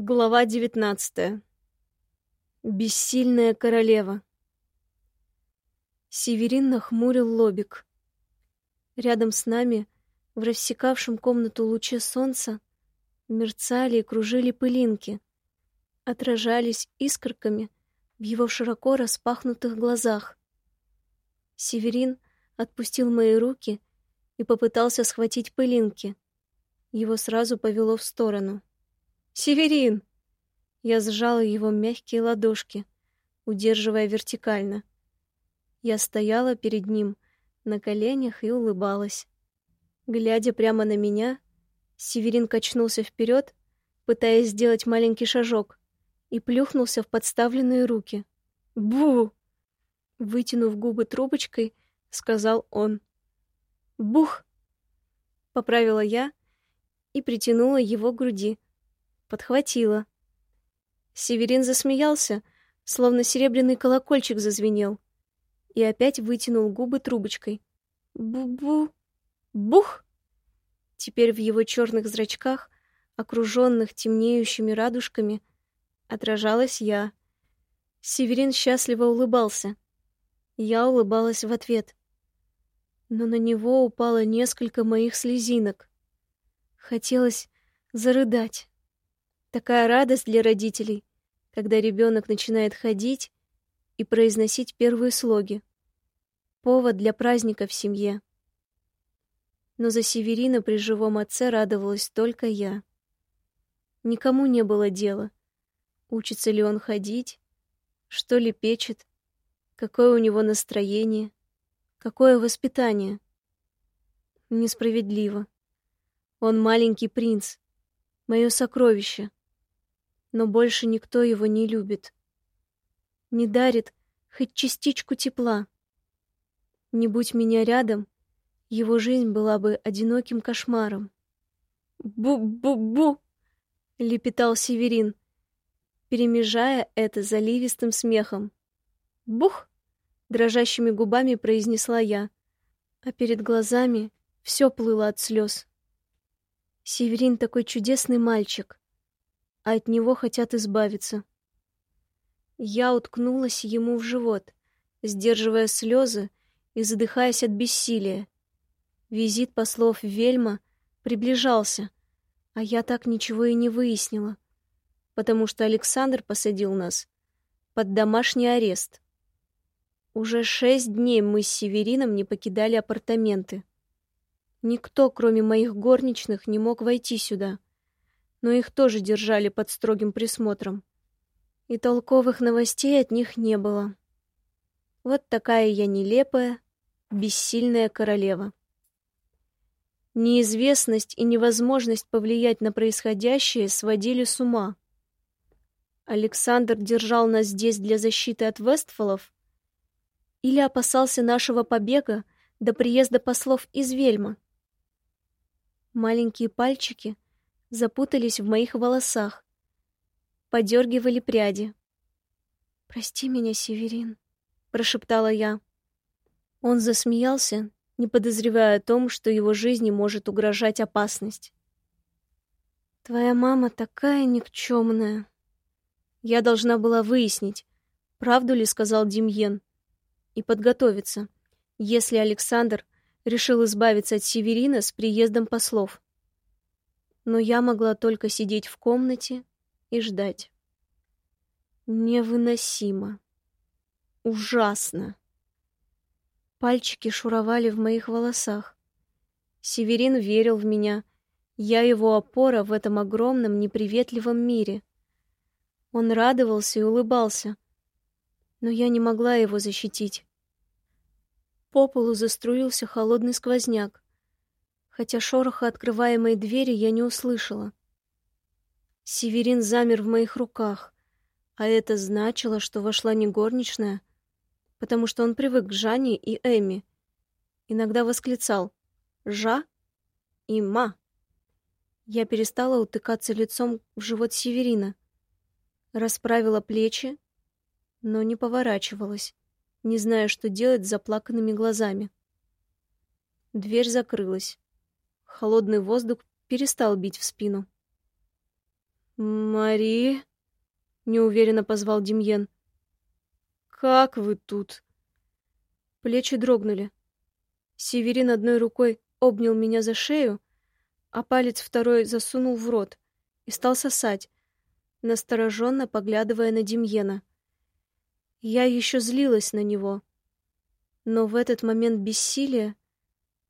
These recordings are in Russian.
Глава девятнадцатая. Бессильная королева. Северин нахмурил лобик. Рядом с нами, в рассекавшем комнату луче солнца, мерцали и кружили пылинки, отражались искорками в его широко распахнутых глазах. Северин отпустил мои руки и попытался схватить пылинки. Его сразу повело в сторону. «Северин!» Я сжала его мягкие ладошки, удерживая вертикально. Я стояла перед ним на коленях и улыбалась. Глядя прямо на меня, Северин качнулся вперед, пытаясь сделать маленький шажок, и плюхнулся в подставленные руки. «Бу!» Вытянув губы трубочкой, сказал он. «Бух!» Поправила я и притянула его к груди подхватила. Северин засмеялся, словно серебряный колокольчик зазвенел, и опять вытянул губы трубочкой. Бу-бу! Бух! Теперь в его черных зрачках, окруженных темнеющими радужками, отражалась я. Северин счастливо улыбался. Я улыбалась в ответ. Но на него упало несколько моих слезинок. Хотелось зарыдать. Такая радость для родителей, когда ребенок начинает ходить и произносить первые слоги. Повод для праздника в семье. Но за Северина при живом отце радовалась только я. Никому не было дела, учится ли он ходить, что ли печет, какое у него настроение, какое воспитание. Несправедливо. Он маленький принц, мое сокровище но больше никто его не любит. Не дарит хоть частичку тепла. Не будь меня рядом, его жизнь была бы одиноким кошмаром. «Бу-бу-бу!» — лепетал Северин, перемежая это заливистым смехом. «Бух!» — дрожащими губами произнесла я, а перед глазами все плыло от слез. Северин такой чудесный мальчик а от него хотят избавиться. Я уткнулась ему в живот, сдерживая слезы и задыхаясь от бессилия. Визит послов Вельма приближался, а я так ничего и не выяснила, потому что Александр посадил нас под домашний арест. Уже шесть дней мы с Северином не покидали апартаменты. Никто, кроме моих горничных, не мог войти сюда но их тоже держали под строгим присмотром. И толковых новостей от них не было. Вот такая я нелепая, бессильная королева. Неизвестность и невозможность повлиять на происходящее сводили с ума. Александр держал нас здесь для защиты от Вестфолов или опасался нашего побега до приезда послов из Вельма. Маленькие пальчики — запутались в моих волосах, подергивали пряди. «Прости меня, Северин», — прошептала я. Он засмеялся, не подозревая о том, что его жизни может угрожать опасность. «Твоя мама такая никчемная». Я должна была выяснить, правду ли сказал Демьен, и подготовиться, если Александр решил избавиться от Северина с приездом послов но я могла только сидеть в комнате и ждать. Невыносимо. Ужасно. Пальчики шуровали в моих волосах. Северин верил в меня. Я его опора в этом огромном неприветливом мире. Он радовался и улыбался, но я не могла его защитить. По полу заструился холодный сквозняк хотя шороха открываемой двери я не услышала. Северин замер в моих руках, а это значило, что вошла не горничная, потому что он привык к Жанне и Эми. Иногда восклицал «Жа» и «Ма». Я перестала утыкаться лицом в живот Северина, расправила плечи, но не поворачивалась, не зная, что делать с заплаканными глазами. Дверь закрылась. Холодный воздух перестал бить в спину. «Мари?» — неуверенно позвал Демьен. «Как вы тут?» Плечи дрогнули. Северин одной рукой обнял меня за шею, а палец второй засунул в рот и стал сосать, настороженно поглядывая на Демьена. Я еще злилась на него. Но в этот момент бессилия,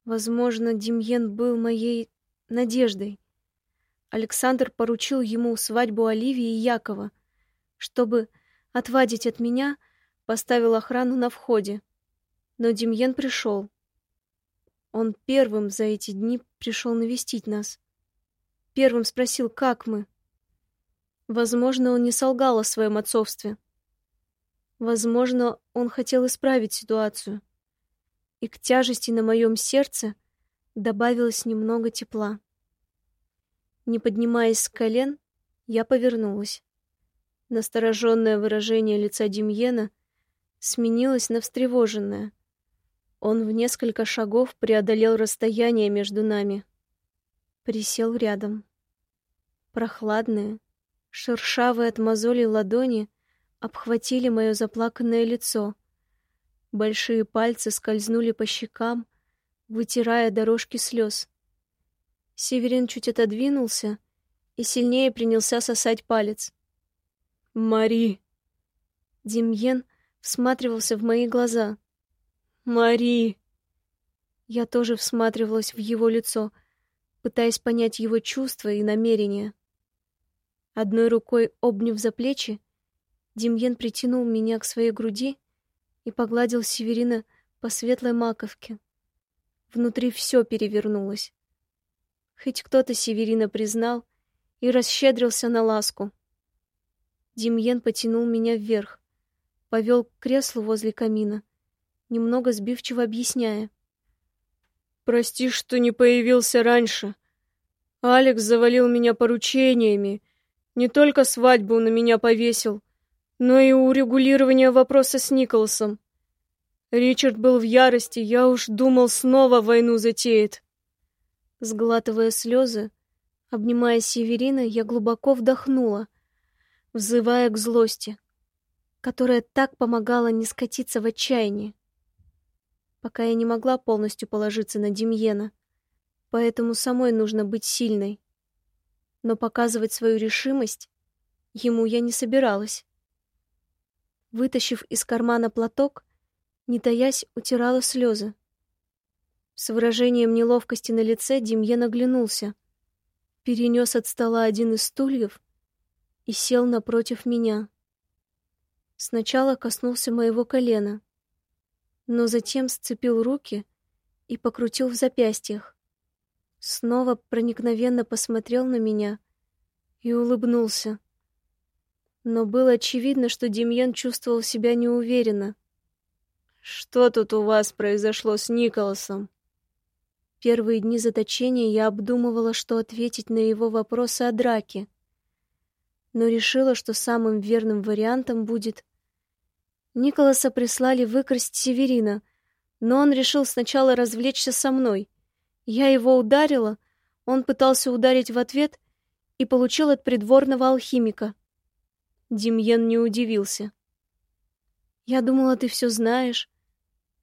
возможно, Демьен был моей надеждой. Александр поручил ему свадьбу Оливии и Якова, чтобы отвадить от меня, поставил охрану на входе. Но Демьен пришел. Он первым за эти дни пришел навестить нас. Первым спросил, как мы. Возможно, он не солгал о своем отцовстве. Возможно, он хотел исправить ситуацию. И к тяжести на моем сердце добавилось немного тепла. Не поднимаясь с колен, я повернулась. Настороженное выражение лица Демьена сменилось на встревоженное. Он в несколько шагов преодолел расстояние между нами. Присел рядом. Прохладные, шершавые от мозолей ладони обхватили мое заплаканное лицо. Большие пальцы скользнули по щекам, вытирая дорожки слез. Северин чуть отодвинулся и сильнее принялся сосать палец. «Мари!» Демьен всматривался в мои глаза. «Мари!» Я тоже всматривалась в его лицо, пытаясь понять его чувства и намерения. Одной рукой обняв за плечи, Демьен притянул меня к своей груди и погладил Северина по светлой маковке. Внутри все перевернулось. Хоть кто-то Северина признал и расщедрился на ласку. Демьен потянул меня вверх, повел к креслу возле камина, немного сбивчиво объясняя. «Прости, что не появился раньше. Алекс завалил меня поручениями. Не только свадьбу на меня повесил, но и урегулирование вопроса с Николасом. Ричард был в ярости, я уж думал, снова войну затеет. Сглатывая слезы, обнимая Северина, я глубоко вдохнула, взывая к злости, которая так помогала не скатиться в отчаяние. Пока я не могла полностью положиться на Демьена, поэтому самой нужно быть сильной. Но показывать свою решимость ему я не собиралась. Вытащив из кармана платок, не таясь, утирала слезы. С выражением неловкости на лице Демьен оглянулся, перенес от стола один из стульев и сел напротив меня. Сначала коснулся моего колена, но затем сцепил руки и покрутил в запястьях. Снова проникновенно посмотрел на меня и улыбнулся. Но было очевидно, что Демьян чувствовал себя неуверенно. «Что тут у вас произошло с Николасом?» Первые дни заточения я обдумывала, что ответить на его вопросы о драке, но решила, что самым верным вариантом будет... Николаса прислали выкрасть Северина, но он решил сначала развлечься со мной. Я его ударила, он пытался ударить в ответ и получил от придворного алхимика. Демьен не удивился. «Я думала, ты все знаешь».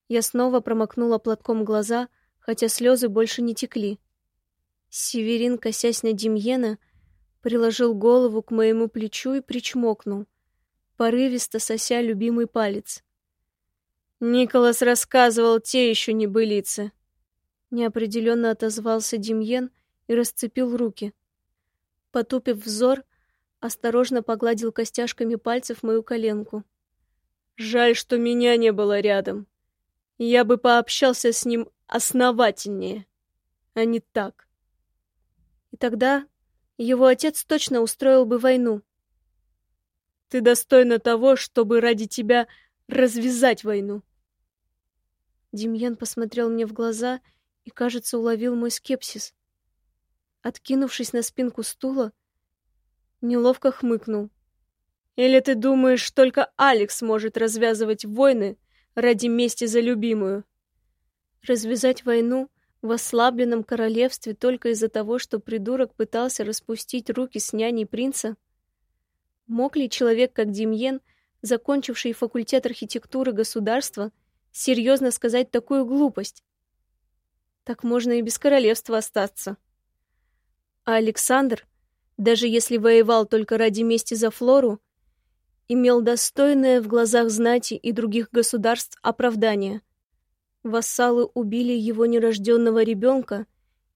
Я снова промокнула платком глаза, хотя слезы больше не текли. Северин, косясь на Демьена, приложил голову к моему плечу и причмокнул, порывисто сося любимый палец. «Николас рассказывал те еще небылицы», — неопределенно отозвался Демьен и расцепил руки. Потупив взор, — осторожно погладил костяшками пальцев мою коленку. Жаль, что меня не было рядом. Я бы пообщался с ним основательнее, а не так. И тогда его отец точно устроил бы войну. Ты достойна того, чтобы ради тебя развязать войну. Демьян посмотрел мне в глаза и, кажется, уловил мой скепсис. Откинувшись на спинку стула, Неловко хмыкнул. «Или ты думаешь, только Алекс может развязывать войны ради мести за любимую?» Развязать войну в ослабленном королевстве только из-за того, что придурок пытался распустить руки с няней принца? Мог ли человек, как Демьен, закончивший факультет архитектуры государства, серьезно сказать такую глупость? Так можно и без королевства остаться. А Александр, даже если воевал только ради мести за Флору, имел достойное в глазах знати и других государств оправдание. Вассалы убили его нерожденного ребенка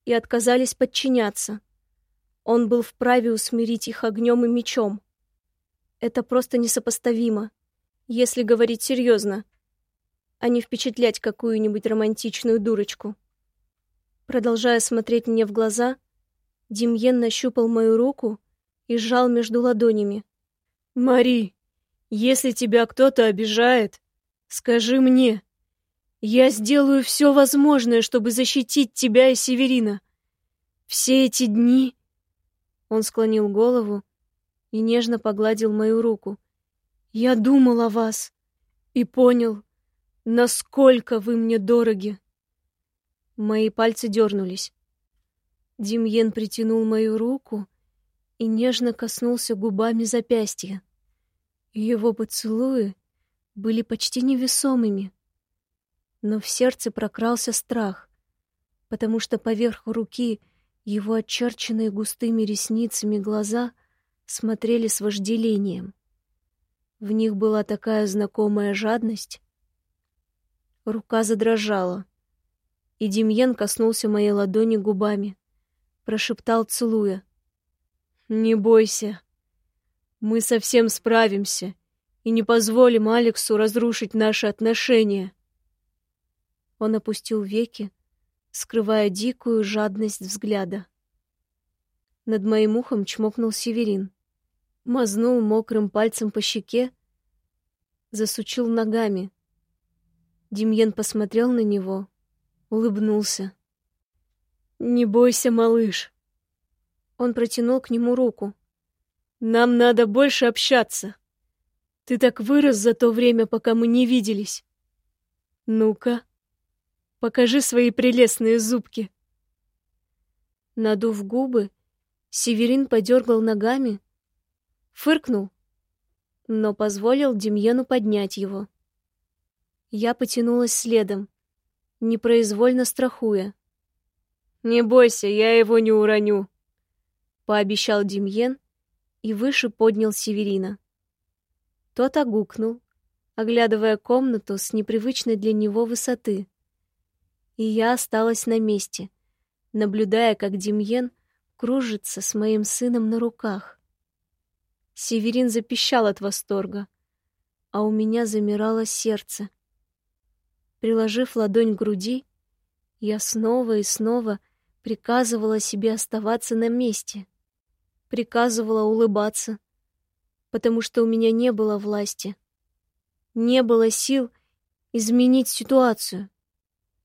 и отказались подчиняться. Он был вправе усмирить их огнем и мечом. Это просто несопоставимо, если говорить серьезно, а не впечатлять какую-нибудь романтичную дурочку. Продолжая смотреть мне в глаза, Демьен нащупал мою руку и сжал между ладонями. «Мари, если тебя кто-то обижает, скажи мне. Я сделаю все возможное, чтобы защитить тебя и Северина. Все эти дни...» Он склонил голову и нежно погладил мою руку. «Я думал о вас и понял, насколько вы мне дороги». Мои пальцы дернулись. Демьен притянул мою руку и нежно коснулся губами запястья. Его поцелуи были почти невесомыми, но в сердце прокрался страх, потому что поверх руки его очерченные густыми ресницами глаза смотрели с вожделением. В них была такая знакомая жадность. Рука задрожала и Демьен коснулся моей ладони губами, прошептал, целуя. «Не бойся, мы совсем справимся и не позволим Алексу разрушить наши отношения». Он опустил веки, скрывая дикую жадность взгляда. Над моим ухом чмокнул Северин, мазнул мокрым пальцем по щеке, засучил ногами. Демьен посмотрел на него, улыбнулся. «Не бойся, малыш». Он протянул к нему руку. «Нам надо больше общаться. Ты так вырос за то время, пока мы не виделись. Ну-ка, покажи свои прелестные зубки». Надув губы, Северин подергал ногами, фыркнул, но позволил Демьену поднять его. Я потянулась следом непроизвольно страхуя. «Не бойся, я его не уроню», — пообещал Демьен и выше поднял Северина. Тот огукнул, оглядывая комнату с непривычной для него высоты. И я осталась на месте, наблюдая, как Демьен кружится с моим сыном на руках. Северин запищал от восторга, а у меня замирало сердце. Приложив ладонь к груди, я снова и снова приказывала себе оставаться на месте. Приказывала улыбаться, потому что у меня не было власти. Не было сил изменить ситуацию.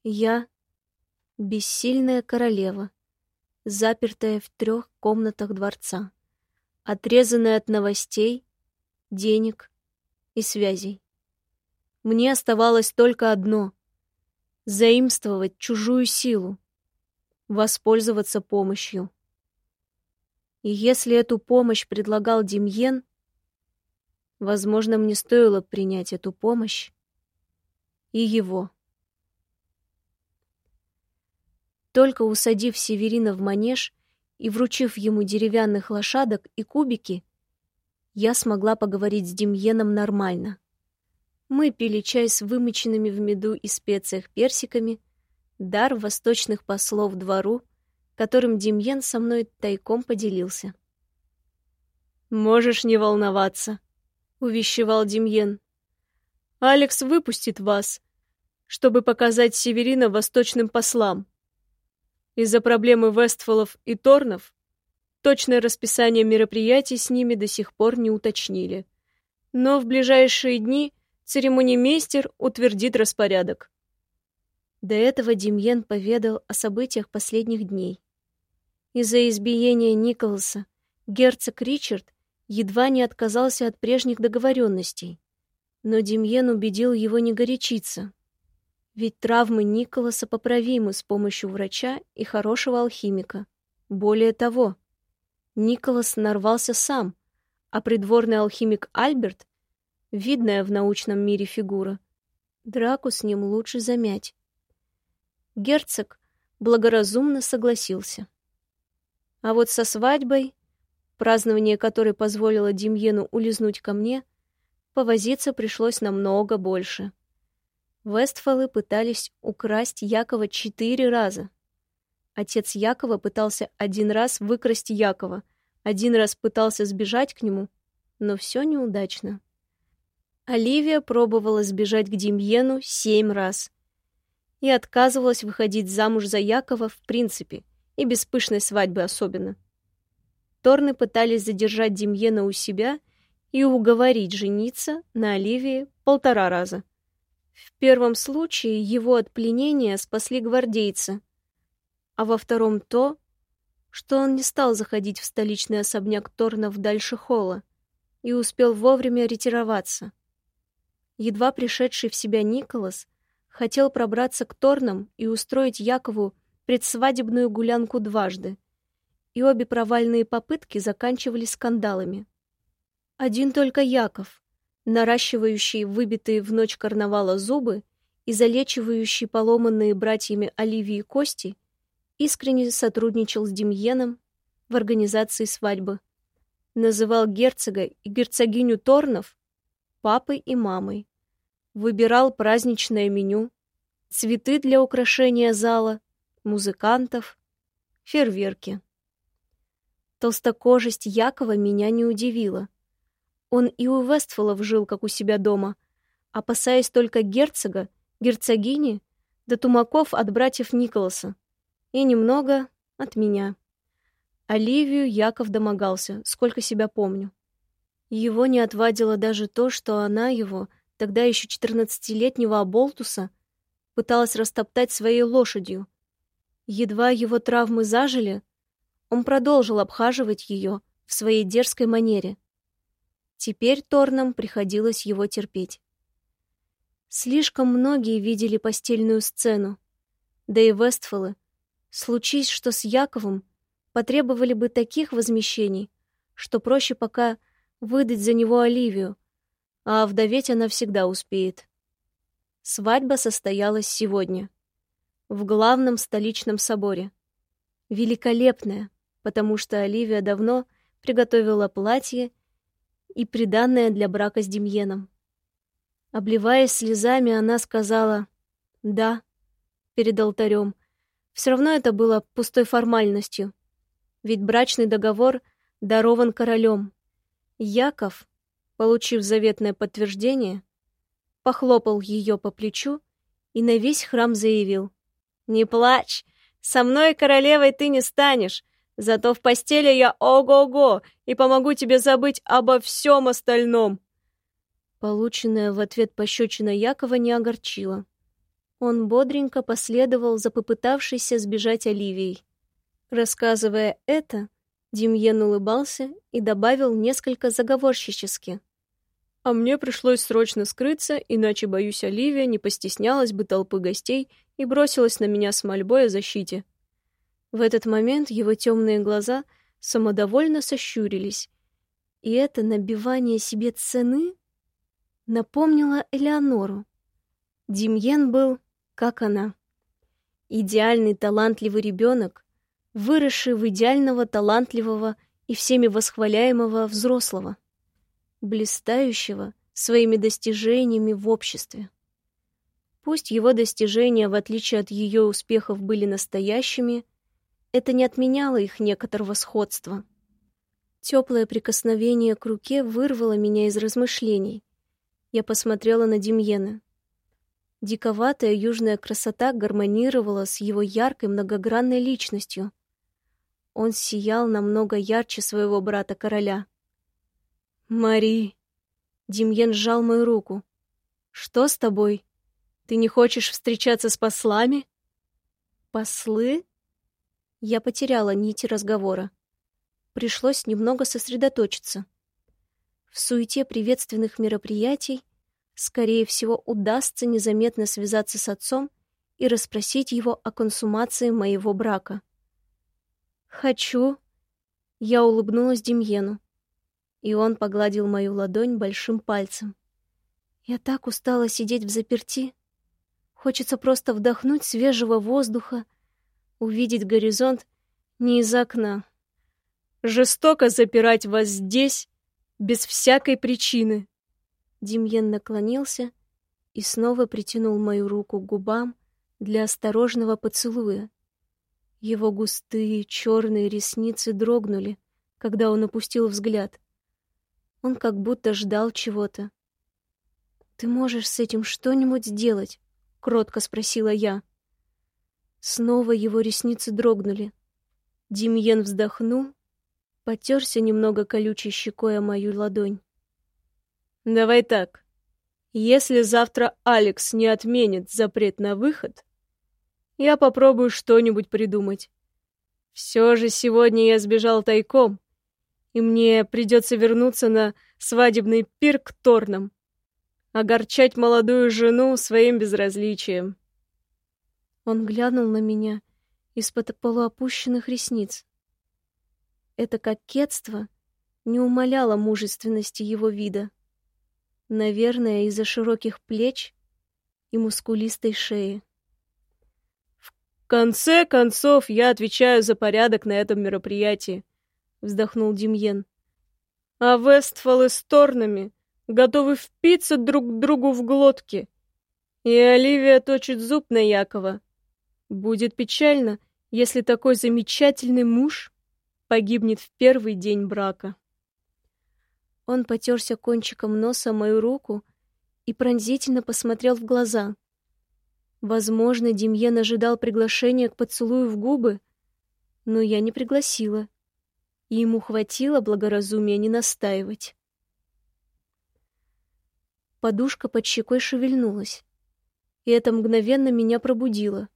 Я — бессильная королева, запертая в трех комнатах дворца, отрезанная от новостей, денег и связей. Мне оставалось только одно — заимствовать чужую силу, воспользоваться помощью. И если эту помощь предлагал Демьен, возможно, мне стоило принять эту помощь и его. Только усадив Северина в манеж и вручив ему деревянных лошадок и кубики, я смогла поговорить с Демьеном нормально. Мы пили чай с вымоченными в меду и специях персиками, дар восточных послов двору, которым Демьен со мной тайком поделился. «Можешь не волноваться», — увещевал Демьен. «Алекс выпустит вас, чтобы показать Северина восточным послам. Из-за проблемы Вестфолов и Торнов точное расписание мероприятий с ними до сих пор не уточнили. Но в ближайшие дни — Церемонимейстер утвердит распорядок. До этого Демьен поведал о событиях последних дней. Из-за избиения Николаса герцог Ричард едва не отказался от прежних договоренностей, но Демьен убедил его не горячиться. Ведь травмы Николаса поправимы с помощью врача и хорошего алхимика. Более того, Николас нарвался сам, а придворный алхимик Альберт — видная в научном мире фигура. Драку с ним лучше замять. Герцог благоразумно согласился. А вот со свадьбой, празднование которой позволило Демьену улизнуть ко мне, повозиться пришлось намного больше. Вестфалы пытались украсть Якова четыре раза. Отец Якова пытался один раз выкрасть Якова, один раз пытался сбежать к нему, но все неудачно. Оливия пробовала сбежать к Демьену семь раз и отказывалась выходить замуж за Якова в принципе, и без пышной свадьбы особенно. Торны пытались задержать Демьена у себя и уговорить жениться на Оливии полтора раза. В первом случае его от пленения спасли гвардейцы, а во втором то, что он не стал заходить в столичный особняк Торнов дальше холла и успел вовремя ретироваться. Едва пришедший в себя Николас хотел пробраться к Торнам и устроить Якову предсвадебную гулянку дважды, и обе провальные попытки заканчивались скандалами. Один только Яков, наращивающий выбитые в ночь карнавала зубы и залечивающий поломанные братьями Оливии кости, искренне сотрудничал с Демьеном в организации свадьбы. Называл герцога и герцогиню Торнов папой и мамой. Выбирал праздничное меню, цветы для украшения зала, музыкантов, фейерверки. Толстокожесть Якова меня не удивила. Он и у Вестфолов жил, как у себя дома, опасаясь только герцога, герцогини, да тумаков от братьев Николаса. И немного от меня. Оливию Яков домогался, сколько себя помню. Его не отвадило даже то, что она его, тогда еще четырнадцатилетнего оболтуса, пыталась растоптать своей лошадью. Едва его травмы зажили, он продолжил обхаживать ее в своей дерзкой манере — Теперь Торнам приходилось его терпеть. Слишком многие видели постельную сцену. Да и Вестфолы, случись что с Яковом, потребовали бы таких возмещений, что проще пока выдать за него Оливию, а вдоветь она всегда успеет. Свадьба состоялась сегодня, в главном столичном соборе. Великолепная, потому что Оливия давно приготовила платье и приданное для брака с Демьеном. Обливаясь слезами, она сказала «да» перед алтарем. Все равно это было пустой формальностью, ведь брачный договор дарован королем. Яков, получив заветное подтверждение, похлопал ее по плечу и на весь храм заявил «Не плачь, со мной королевой ты не станешь, Зато в постели я ого-го и помогу тебе забыть обо всем остальном. Полученная в ответ пощечина Якова не огорчила. Он бодренько последовал за попытавшейся сбежать Оливией. Рассказывая это, Демьен улыбался и добавил несколько заговорщически. «А мне пришлось срочно скрыться, иначе, боюсь, Оливия не постеснялась бы толпы гостей и бросилась на меня с мольбой о защите. В этот момент его темные глаза самодовольно сощурились, и это набивание себе цены напомнило Элеонору. Демьен был, как она. Идеальный талантливый ребенок, выросший в идеального талантливого и всеми восхваляемого взрослого, блистающего своими достижениями в обществе. Пусть его достижения, в отличие от ее успехов, были настоящими, это не отменяло их некоторого сходства. Теплое прикосновение к руке вырвало меня из размышлений. Я посмотрела на Демьена. Диковатая южная красота гармонировала с его яркой многогранной личностью. Он сиял намного ярче своего брата-короля. «Мари!» Демьен сжал мою руку. «Что с тобой? Ты не хочешь встречаться с послами?» «Послы?» Я потеряла нити разговора. Пришлось немного сосредоточиться. В суете приветственных мероприятий, скорее всего, удастся незаметно связаться с отцом и расспросить его о консумации моего брака. «Хочу...» Я улыбнулась Демьену. И он погладил мою ладонь большим пальцем. Я так устала сидеть в заперти. Хочется просто вдохнуть свежего воздуха, увидеть горизонт не из окна. Жестоко запирать вас здесь без всякой причины. Демьен наклонился и снова притянул мою руку к губам для осторожного поцелуя. Его густые черные ресницы дрогнули, когда он опустил взгляд. Он как будто ждал чего-то. «Ты можешь с этим что-нибудь сделать?» — кротко спросила я. Снова его ресницы дрогнули. Демьен вздохнул, потерся немного колючей щекой о мою ладонь. «Давай так. Если завтра Алекс не отменит запрет на выход, я попробую что-нибудь придумать. Все же сегодня я сбежал тайком, и мне придется вернуться на свадебный пир к Торнам огорчать молодую жену своим безразличием. Он глянул на меня из-под полуопущенных ресниц. Это кокетство не умаляло мужественности его вида. Наверное, из-за широких плеч и мускулистой шеи. «В конце концов, я отвечаю за порядок на этом мероприятии», — вздохнул Демьен. «А Вестфалы с Торнами готовы впиться друг к другу в глотки. И Оливия точит зуб на Якова. Будет печально, если такой замечательный муж погибнет в первый день брака. Он потерся кончиком носа мою руку и пронзительно посмотрел в глаза. Возможно, Демьен ожидал приглашения к поцелую в губы, но я не пригласила, и ему хватило благоразумия не настаивать. Подушка под щекой шевельнулась, и это мгновенно меня пробудило.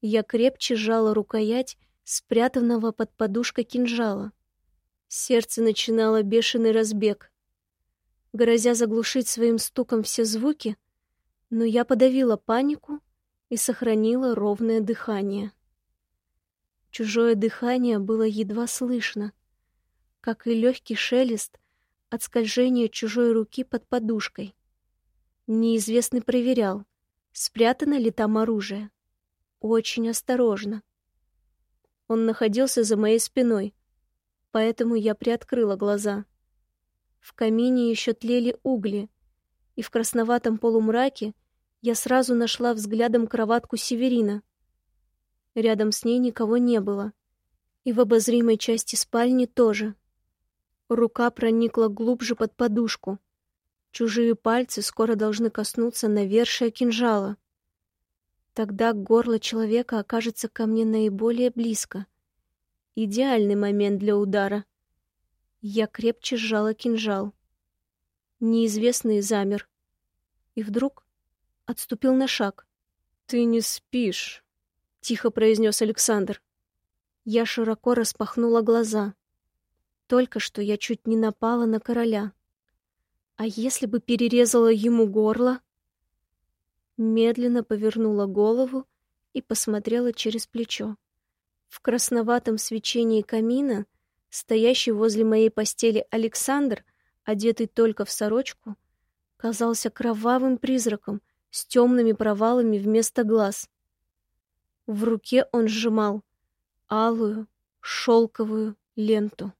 Я крепче сжала рукоять спрятанного под подушкой кинжала. Сердце начинало бешеный разбег. Грозя заглушить своим стуком все звуки, но я подавила панику и сохранила ровное дыхание. Чужое дыхание было едва слышно, как и легкий шелест от скольжения чужой руки под подушкой. Неизвестный проверял, спрятано ли там оружие. Очень осторожно. Он находился за моей спиной, поэтому я приоткрыла глаза. В камине еще тлели угли, и в красноватом полумраке я сразу нашла взглядом кроватку Северина. Рядом с ней никого не было, и в обозримой части спальни тоже. Рука проникла глубже под подушку. Чужие пальцы скоро должны коснуться навершия кинжала. Тогда горло человека окажется ко мне наиболее близко. Идеальный момент для удара. Я крепче сжала кинжал. Неизвестный замер. И вдруг отступил на шаг. «Ты не спишь», — тихо произнес Александр. Я широко распахнула глаза. Только что я чуть не напала на короля. А если бы перерезала ему горло? Медленно повернула голову и посмотрела через плечо. В красноватом свечении камина, стоящий возле моей постели Александр, одетый только в сорочку, казался кровавым призраком с темными провалами вместо глаз. В руке он сжимал алую шелковую ленту.